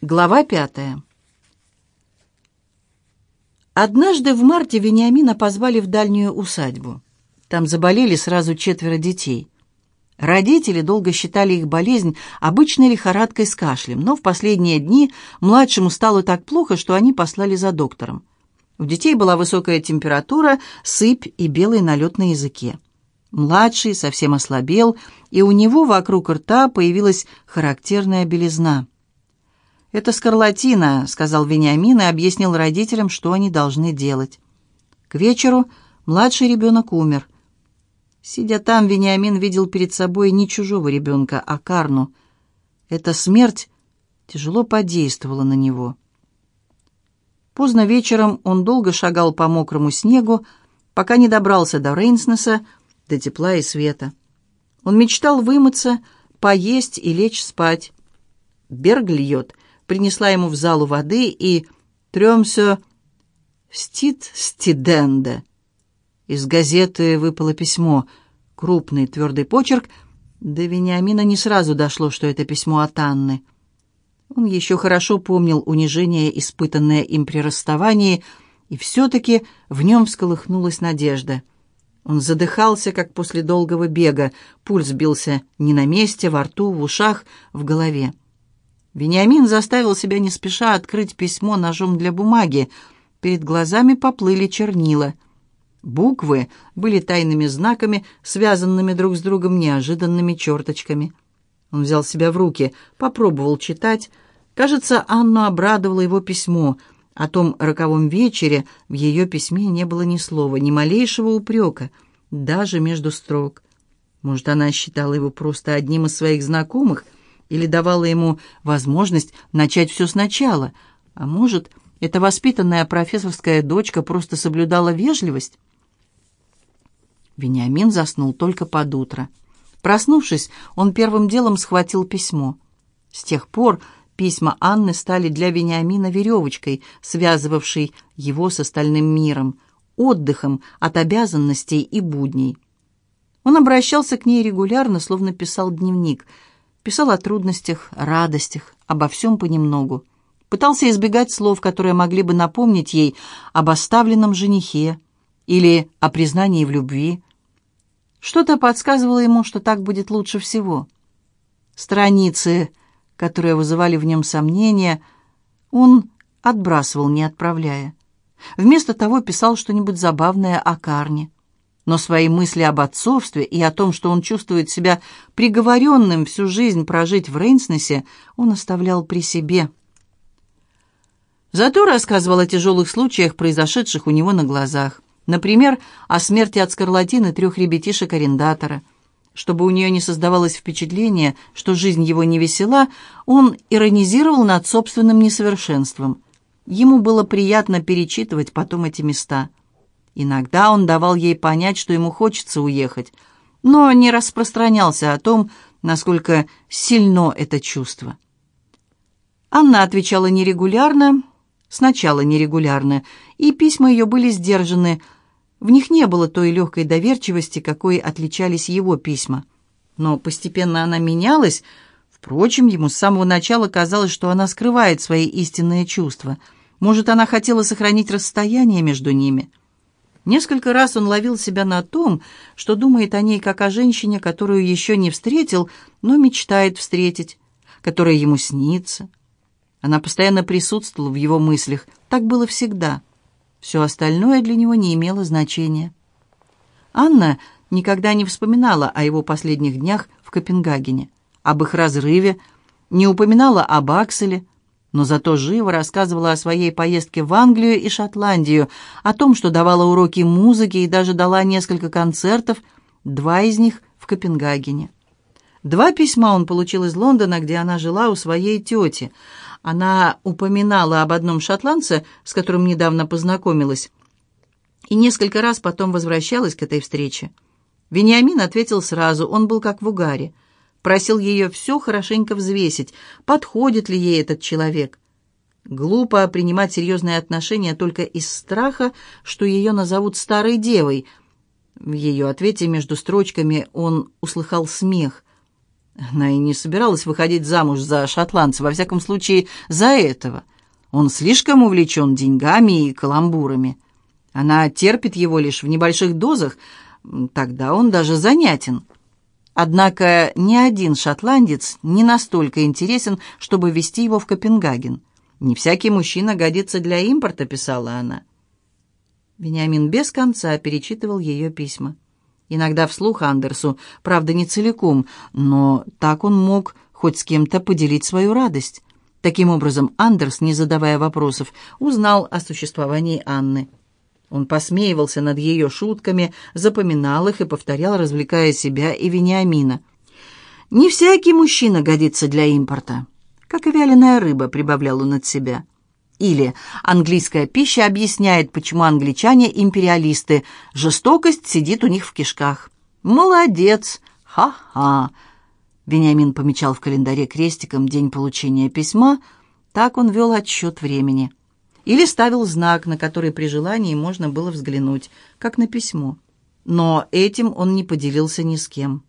Глава пятая. Однажды в марте Вениамина позвали в дальнюю усадьбу. Там заболели сразу четверо детей. Родители долго считали их болезнь обычной лихорадкой с кашлем, но в последние дни младшему стало так плохо, что они послали за доктором. У детей была высокая температура, сыпь и белый налет на языке. Младший совсем ослабел, и у него вокруг рта появилась характерная белизна – «Это скарлатина», — сказал Вениамин и объяснил родителям, что они должны делать. К вечеру младший ребенок умер. Сидя там, Вениамин видел перед собой не чужого ребенка, а Карну. Эта смерть тяжело подействовала на него. Поздно вечером он долго шагал по мокрому снегу, пока не добрался до Рейнснеса, до тепла и света. Он мечтал вымыться, поесть и лечь спать. Берг льет, принесла ему в залу воды и «Трёмсё стит стиденде». Из газеты выпало письмо, крупный твердый почерк, до Вениамина не сразу дошло, что это письмо от Анны. Он еще хорошо помнил унижение, испытанное им при расставании, и все-таки в нем всколыхнулась надежда. Он задыхался, как после долгого бега, пульс бился не на месте, во рту, в ушах, в голове. Вениамин заставил себя не спеша открыть письмо ножом для бумаги. Перед глазами поплыли чернила. Буквы были тайными знаками, связанными друг с другом неожиданными черточками. Он взял себя в руки, попробовал читать. Кажется, Анну обрадовало его письмо. О том роковом вечере в ее письме не было ни слова, ни малейшего упрека, даже между строк. Может, она считала его просто одним из своих знакомых — или давала ему возможность начать все сначала, а может, эта воспитанная профессорская дочка просто соблюдала вежливость? Вениамин заснул только под утро. Проснувшись, он первым делом схватил письмо. С тех пор письма Анны стали для Вениамина веревочкой, связывавшей его с остальным миром, отдыхом от обязанностей и будней. Он обращался к ней регулярно, словно писал дневник – Писал о трудностях, радостях, обо всем понемногу. Пытался избегать слов, которые могли бы напомнить ей об оставленном женихе или о признании в любви. Что-то подсказывало ему, что так будет лучше всего. Страницы, которые вызывали в нем сомнения, он отбрасывал, не отправляя. Вместо того писал что-нибудь забавное о Карне но свои мысли об отцовстве и о том, что он чувствует себя приговоренным всю жизнь прожить в Рейнснесе, он оставлял при себе. Зато рассказывал о тяжелых случаях, произошедших у него на глазах. Например, о смерти от скарлатины трех ребятишек-арендатора. Чтобы у нее не создавалось впечатление, что жизнь его не весела, он иронизировал над собственным несовершенством. Ему было приятно перечитывать потом эти места – Иногда он давал ей понять, что ему хочется уехать, но не распространялся о том, насколько сильно это чувство. Анна отвечала нерегулярно, сначала нерегулярно, и письма ее были сдержаны. В них не было той легкой доверчивости, какой отличались его письма. Но постепенно она менялась. Впрочем, ему с самого начала казалось, что она скрывает свои истинные чувства. Может, она хотела сохранить расстояние между ними. Несколько раз он ловил себя на том, что думает о ней как о женщине, которую еще не встретил, но мечтает встретить, которая ему снится. Она постоянно присутствовала в его мыслях. Так было всегда. Все остальное для него не имело значения. Анна никогда не вспоминала о его последних днях в Копенгагене, об их разрыве, не упоминала об Акселе, но зато живо рассказывала о своей поездке в Англию и Шотландию, о том, что давала уроки музыки и даже дала несколько концертов, два из них в Копенгагене. Два письма он получил из Лондона, где она жила у своей тети. Она упоминала об одном шотландце, с которым недавно познакомилась, и несколько раз потом возвращалась к этой встрече. Вениамин ответил сразу, он был как в угаре – Просил ее все хорошенько взвесить, подходит ли ей этот человек. Глупо принимать серьезные отношения только из страха, что ее назовут старой девой. В ее ответе между строчками он услыхал смех. Она и не собиралась выходить замуж за шотландца, во всяком случае, за этого. Он слишком увлечен деньгами и каламбурами. Она терпит его лишь в небольших дозах, тогда он даже занятен. Однако ни один шотландец не настолько интересен, чтобы вести его в Копенгаген. «Не всякий мужчина годится для импорта», — писала она. Вениамин без конца перечитывал ее письма. Иногда вслух Андерсу, правда, не целиком, но так он мог хоть с кем-то поделить свою радость. Таким образом, Андерс, не задавая вопросов, узнал о существовании Анны. Он посмеивался над ее шутками, запоминал их и повторял, развлекая себя и Вениамина. «Не всякий мужчина годится для импорта, как и вяленая рыба», — прибавлял он от себя. Или английская пища объясняет, почему англичане империалисты. Жестокость сидит у них в кишках. Молодец! Ха-ха! Вениамин помечал в календаре крестиком день получения письма. Так он вел отсчет времени. Или ставил знак, на который при желании можно было взглянуть, как на письмо. Но этим он не поделился ни с кем.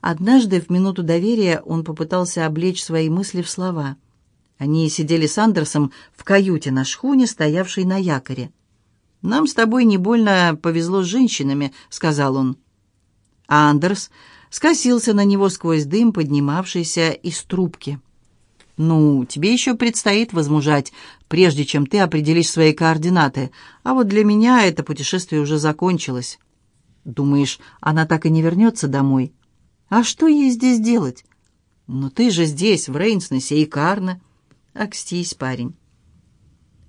Однажды в минуту доверия он попытался облечь свои мысли в слова – они сидели с Андерсом в каюте на шхуне, стоявшей на якоре. «Нам с тобой не больно повезло с женщинами», — сказал он. А Андерс скосился на него сквозь дым, поднимавшийся из трубки. «Ну, тебе еще предстоит возмужать, прежде чем ты определишь свои координаты, а вот для меня это путешествие уже закончилось. Думаешь, она так и не вернется домой? А что ей здесь делать? Ну ты же здесь, в Рейнснесе и Карне». «Акстись, парень».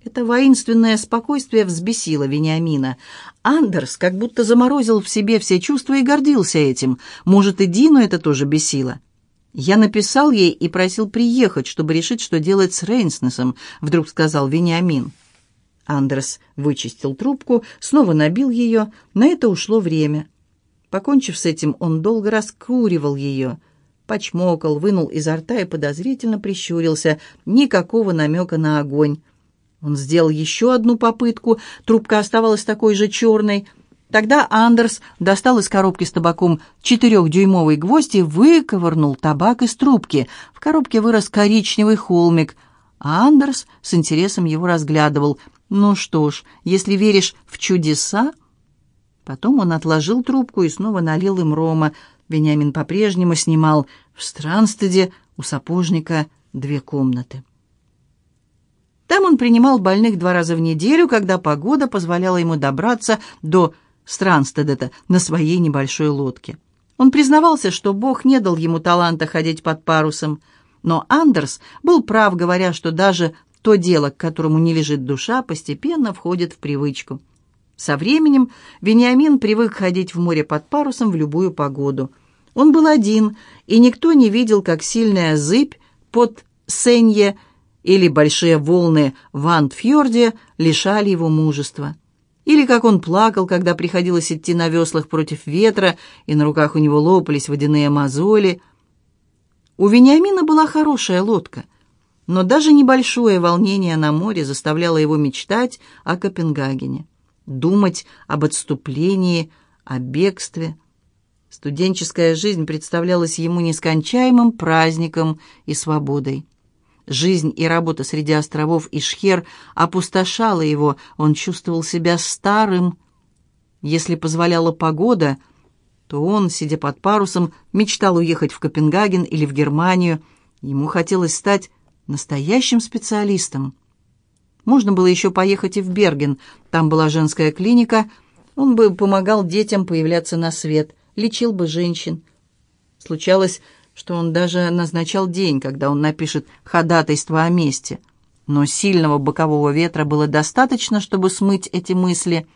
Это воинственное спокойствие взбесило Вениамина. Андерс как будто заморозил в себе все чувства и гордился этим. Может, и Дину это тоже бесило. «Я написал ей и просил приехать, чтобы решить, что делать с Рейнснесом», — вдруг сказал Вениамин. Андерс вычистил трубку, снова набил ее. На это ушло время. Покончив с этим, он долго раскуривал ее — почмокал, вынул изо рта и подозрительно прищурился. Никакого намека на огонь. Он сделал еще одну попытку, трубка оставалась такой же черной. Тогда Андерс достал из коробки с табаком четырехдюймовый гвоздь и выковырнул табак из трубки. В коробке вырос коричневый холмик, а Андерс с интересом его разглядывал. «Ну что ж, если веришь в чудеса...» Потом он отложил трубку и снова налил им рома. Вениамин по-прежнему снимал в Странстеде у сапожника две комнаты. Там он принимал больных два раза в неделю, когда погода позволяла ему добраться до Странстедета на своей небольшой лодке. Он признавался, что Бог не дал ему таланта ходить под парусом, но Андерс был прав, говоря, что даже то дело, к которому не лежит душа, постепенно входит в привычку. Со временем Вениамин привык ходить в море под парусом в любую погоду – он был один, и никто не видел, как сильная зыбь под Сенье или большие волны в Антфьорде лишали его мужества. Или как он плакал, когда приходилось идти на веслах против ветра, и на руках у него лопались водяные мозоли. У Вениамина была хорошая лодка, но даже небольшое волнение на море заставляло его мечтать о Копенгагене, думать об отступлении, о бегстве – Студенческая жизнь представлялась ему нескончаемым праздником и свободой. Жизнь и работа среди островов Ишхер опустошала его, он чувствовал себя старым. Если позволяла погода, то он, сидя под парусом, мечтал уехать в Копенгаген или в Германию. Ему хотелось стать настоящим специалистом. Можно было еще поехать и в Берген, там была женская клиника, он бы помогал детям появляться на свет – лечил бы женщин. Случалось, что он даже назначал день, когда он напишет ходатайство о месте. Но сильного бокового ветра было достаточно, чтобы смыть эти мысли,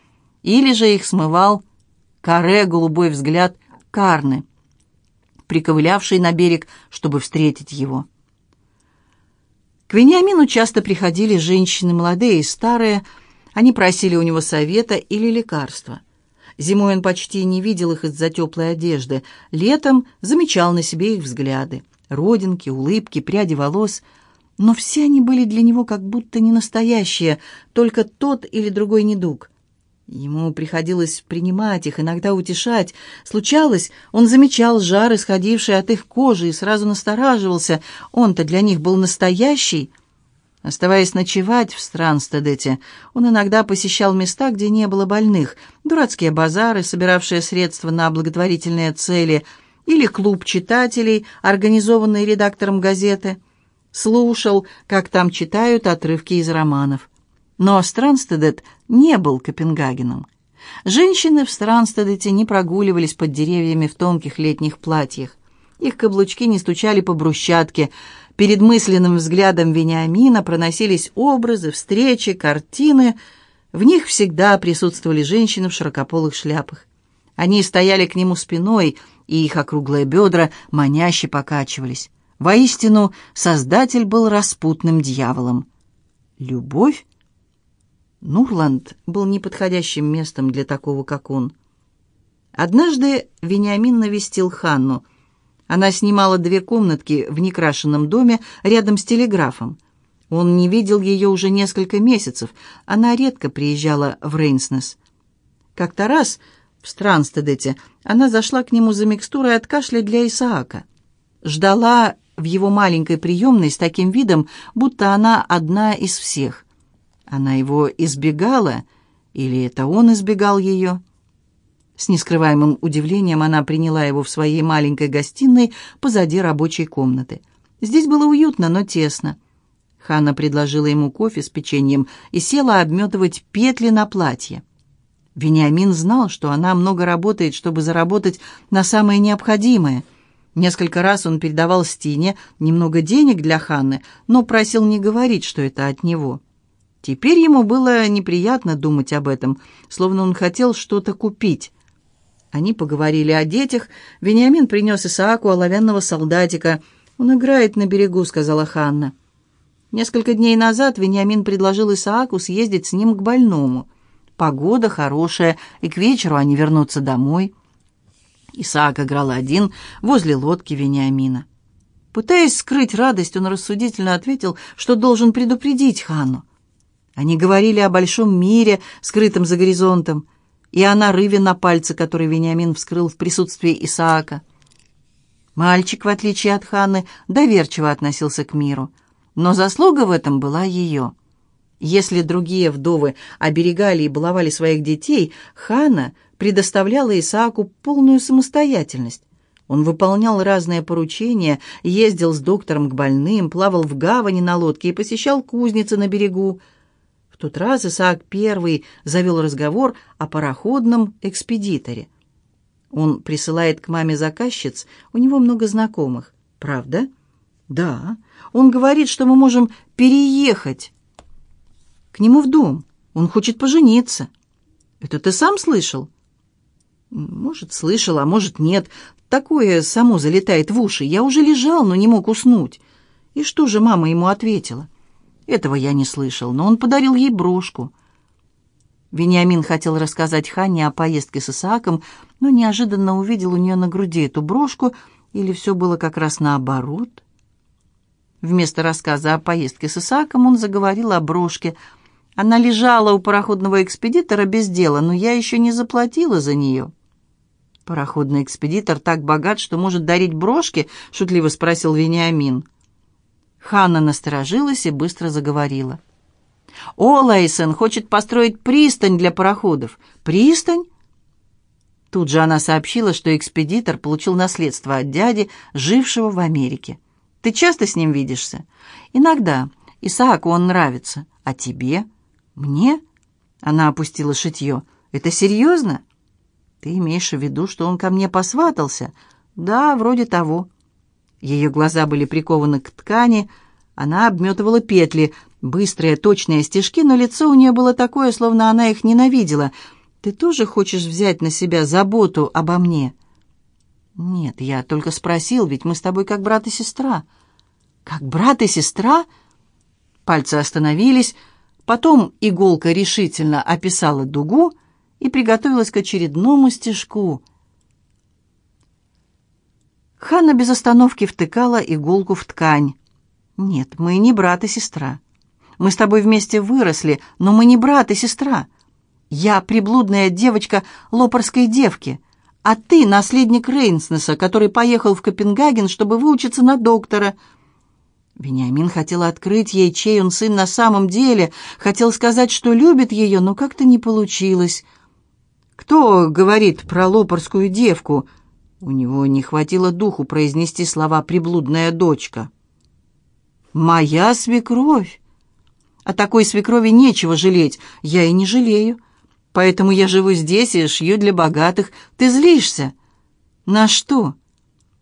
или же их смывал каре голубой взгляд Карны, приковылявший на берег, чтобы встретить его. К Вениамину часто приходили женщины молодые и старые, они просили у него совета или лекарства. Зимой он почти не видел их из-за теплой одежды. Летом замечал на себе их взгляды. Родинки, улыбки, пряди волос. Но все они были для него как будто не настоящие, только тот или другой недуг. Ему приходилось принимать их, иногда утешать. Случалось, он замечал жар, исходивший от их кожи, и сразу настораживался. Он-то для них был настоящий. Оставаясь ночевать в Странстедете, он иногда посещал места, где не было больных, дурацкие базары, собиравшие средства на благотворительные цели, или клуб читателей, организованный редактором газеты. Слушал, как там читают отрывки из романов. Но Странстедет не был Копенгагеном. Женщины в Странстедете не прогуливались под деревьями в тонких летних платьях. Их каблучки не стучали по брусчатке. Перед мысленным взглядом Вениамина проносились образы, встречи, картины. В них всегда присутствовали женщины в широкополых шляпах. Они стояли к нему спиной, и их округлые бедра маняще покачивались. Воистину, Создатель был распутным дьяволом. Любовь Нурланд был неподходящим местом для такого, как он. Однажды Вениамин навестил Ханну. Она снимала две комнатки в некрашенном доме рядом с телеграфом. Он не видел ее уже несколько месяцев. Она редко приезжала в Рейнснес. Как-то раз в Странстедете она зашла к нему за микстурой от кашля для Исаака. Ждала в его маленькой приемной с таким видом, будто она одна из всех. Она его избегала, или это он избегал ее? С нескрываемым удивлением она приняла его в своей маленькой гостиной позади рабочей комнаты. Здесь было уютно, но тесно. Ханна предложила ему кофе с печеньем и села обметывать петли на платье. Вениамин знал, что она много работает, чтобы заработать на самое необходимое. Несколько раз он передавал Стине немного денег для Ханны, но просил не говорить, что это от него. Теперь ему было неприятно думать об этом, словно он хотел что-то купить. Они поговорили о детях. Вениамин принес Исааку оловянного солдатика. «Он играет на берегу», — сказала Ханна. Несколько дней назад Вениамин предложил Исааку съездить с ним к больному. Погода хорошая, и к вечеру они вернутся домой. Исаак играл один возле лодки Вениамина. Пытаясь скрыть радость, он рассудительно ответил, что должен предупредить Ханну. Они говорили о большом мире, скрытом за горизонтом, и о нарыве на пальце, который Вениамин вскрыл в присутствии Исаака. Мальчик, в отличие от Ханны, доверчиво относился к миру, но заслуга в этом была ее. Если другие вдовы оберегали и баловали своих детей, Ханна предоставляла Исааку полную самостоятельность. Он выполнял разные поручения, ездил с доктором к больным, плавал в гавани на лодке и посещал кузницы на берегу, в тот раз Исаак первый завел разговор о пароходном экспедиторе. Он присылает к маме заказчиц, у него много знакомых. Правда? Да. Он говорит, что мы можем переехать к нему в дом. Он хочет пожениться. Это ты сам слышал? Может, слышал, а может, нет. Такое само залетает в уши. Я уже лежал, но не мог уснуть. И что же мама ему ответила? Этого я не слышал, но он подарил ей брошку. Вениамин хотел рассказать Ханне о поездке с Исааком, но неожиданно увидел у нее на груди эту брошку, или все было как раз наоборот. Вместо рассказа о поездке с Исааком он заговорил о брошке. Она лежала у пароходного экспедитора без дела, но я еще не заплатила за нее. «Пароходный экспедитор так богат, что может дарить брошки?» — шутливо спросил Вениамин. Ханна насторожилась и быстро заговорила. «О, Лейсон хочет построить пристань для пароходов». «Пристань?» Тут же она сообщила, что экспедитор получил наследство от дяди, жившего в Америке. «Ты часто с ним видишься?» «Иногда. Исааку он нравится. А тебе?» «Мне?» Она опустила шитье. «Это серьезно?» «Ты имеешь в виду, что он ко мне посватался?» «Да, вроде того». Ее глаза были прикованы к ткани, она обметывала петли, быстрые, точные стежки, но лицо у нее было такое, словно она их ненавидела. «Ты тоже хочешь взять на себя заботу обо мне?» «Нет, я только спросил, ведь мы с тобой как брат и сестра». «Как брат и сестра?» Пальцы остановились, потом иголка решительно описала дугу и приготовилась к очередному стежку — Ханна без остановки втыкала иголку в ткань. «Нет, мы не брат и сестра. Мы с тобой вместе выросли, но мы не брат и сестра. Я приблудная девочка лопарской девки, а ты наследник Рейнснеса, который поехал в Копенгаген, чтобы выучиться на доктора». Вениамин хотел открыть ей, чей он сын на самом деле, хотел сказать, что любит ее, но как-то не получилось. «Кто говорит про лопарскую девку?» У него не хватило духу произнести слова «приблудная дочка». «Моя свекровь!» О такой свекрови нечего жалеть, я и не жалею. Поэтому я живу здесь и шью для богатых. Ты злишься? На что?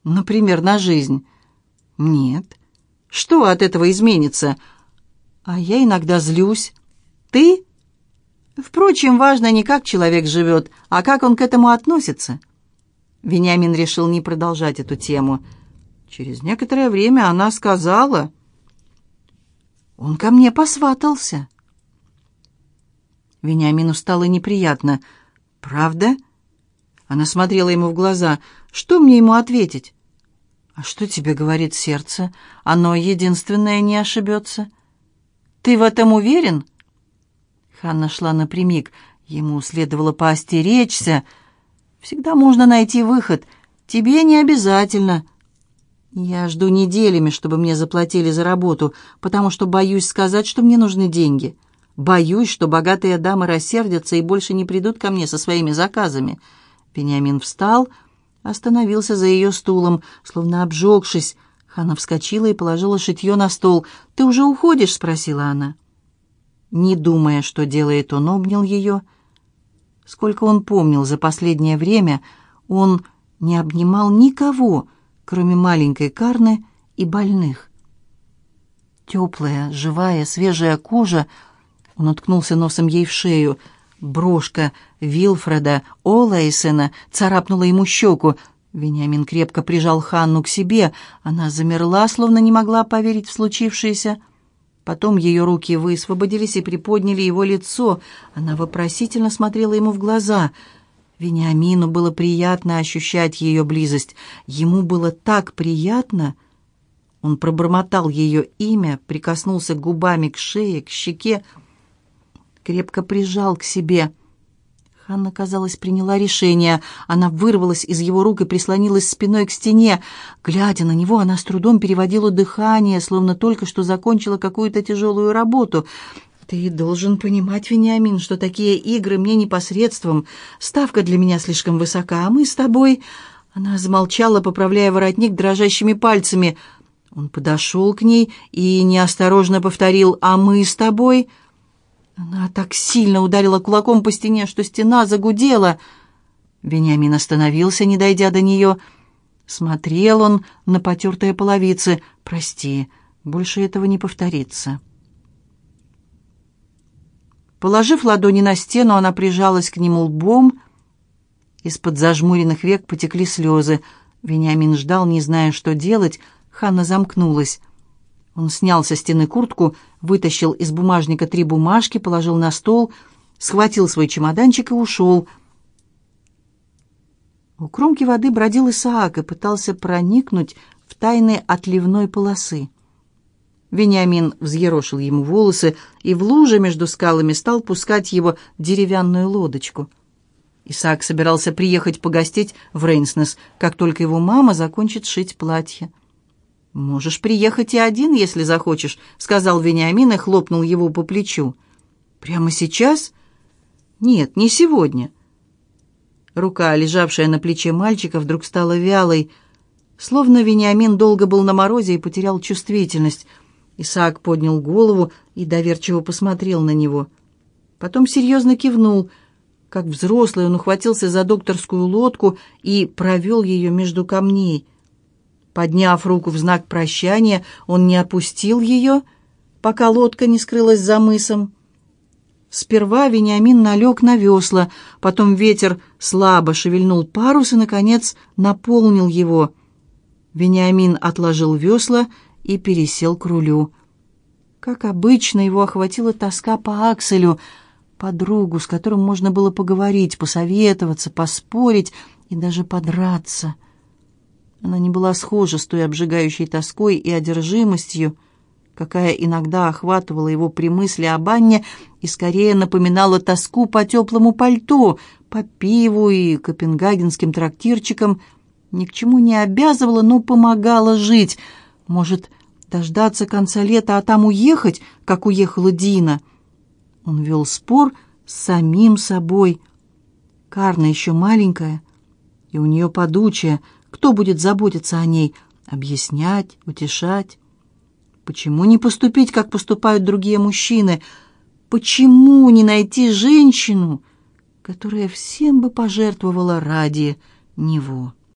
Например, на жизнь. Нет. Что от этого изменится? А я иногда злюсь. Ты? Впрочем, важно не как человек живет, а как он к этому относится. Вениамин решил не продолжать эту тему. Через некоторое время она сказала... Он ко мне посватался. Вениамину стало неприятно. «Правда?» Она смотрела ему в глаза. «Что мне ему ответить?» «А что тебе говорит сердце? Оно единственное не ошибется». «Ты в этом уверен?» Ханна шла напрямик. Ему следовало поостеречься. «Всегда можно найти выход. Тебе не обязательно». «Я жду неделями, чтобы мне заплатили за работу, потому что боюсь сказать, что мне нужны деньги. Боюсь, что богатые дамы рассердятся и больше не придут ко мне со своими заказами». Вениамин встал, остановился за ее стулом, словно обжегшись. Хана вскочила и положила шитье на стол. «Ты уже уходишь?» — спросила она. Не думая, что делает, он обнял ее. Сколько он помнил за последнее время, он не обнимал никого, кроме маленькой Карны и больных. Теплая, живая, свежая кожа, он уткнулся носом ей в шею. Брошка Вилфреда Олэйсена царапнула ему щеку. Вениамин крепко прижал Ханну к себе. Она замерла, словно не могла поверить в случившееся. Потом ее руки высвободились и приподняли его лицо. Она вопросительно смотрела ему в глаза — Вениамину было приятно ощущать ее близость. Ему было так приятно. Он пробормотал ее имя, прикоснулся губами к шее, к щеке, крепко прижал к себе. Ханна, казалось, приняла решение. Она вырвалась из его рук и прислонилась спиной к стене. Глядя на него, она с трудом переводила дыхание, словно только что закончила какую-то тяжелую работу — «Ты должен понимать, Вениамин, что такие игры мне непосредством. Ставка для меня слишком высока, а мы с тобой...» Она замолчала, поправляя воротник дрожащими пальцами. Он подошел к ней и неосторожно повторил «А мы с тобой...» Она так сильно ударила кулаком по стене, что стена загудела. Вениамин остановился, не дойдя до нее. Смотрел он на потертые половицы. «Прости, больше этого не повторится». Положив ладони на стену, она прижалась к нему лбом. Из-под зажмуренных век потекли слезы. Вениамин ждал, не зная, что делать. Ханна замкнулась. Он снял со стены куртку, вытащил из бумажника три бумажки, положил на стол, схватил свой чемоданчик и ушел. У кромки воды бродил Исаак и пытался проникнуть в тайны отливной полосы. Вениамин взъерошил ему волосы и в луже между скалами стал пускать его деревянную лодочку. Исаак собирался приехать погостить в Рейнснес, как только его мама закончит шить платье. «Можешь приехать и один, если захочешь», — сказал Вениамин и хлопнул его по плечу. «Прямо сейчас?» «Нет, не сегодня». Рука, лежавшая на плече мальчика, вдруг стала вялой, словно Вениамин долго был на морозе и потерял чувствительность — Исаак поднял голову и доверчиво посмотрел на него. Потом серьезно кивнул. Как взрослый он ухватился за докторскую лодку и провел ее между камней. Подняв руку в знак прощания, он не опустил ее, пока лодка не скрылась за мысом. Сперва Вениамин налег на весла, потом ветер слабо шевельнул парус и, наконец, наполнил его. Вениамин отложил весла и пересел к рулю. Как обычно, его охватила тоска по Акселю, подругу, с которым можно было поговорить, посоветоваться, поспорить и даже подраться. Она не была схожа с той обжигающей тоской и одержимостью, какая иногда охватывала его при мысли об Анне и скорее напоминала тоску по теплому пальто, по пиву и копенгагенским трактирчикам, ни к чему не обязывала, но помогала жить. Может, дождаться конца лета, а там уехать, как уехала Дина? Он вел спор с самим собой. Карна еще маленькая, и у нее подучая. Кто будет заботиться о ней? Объяснять, утешать? Почему не поступить, как поступают другие мужчины? Почему не найти женщину, которая всем бы пожертвовала ради него?»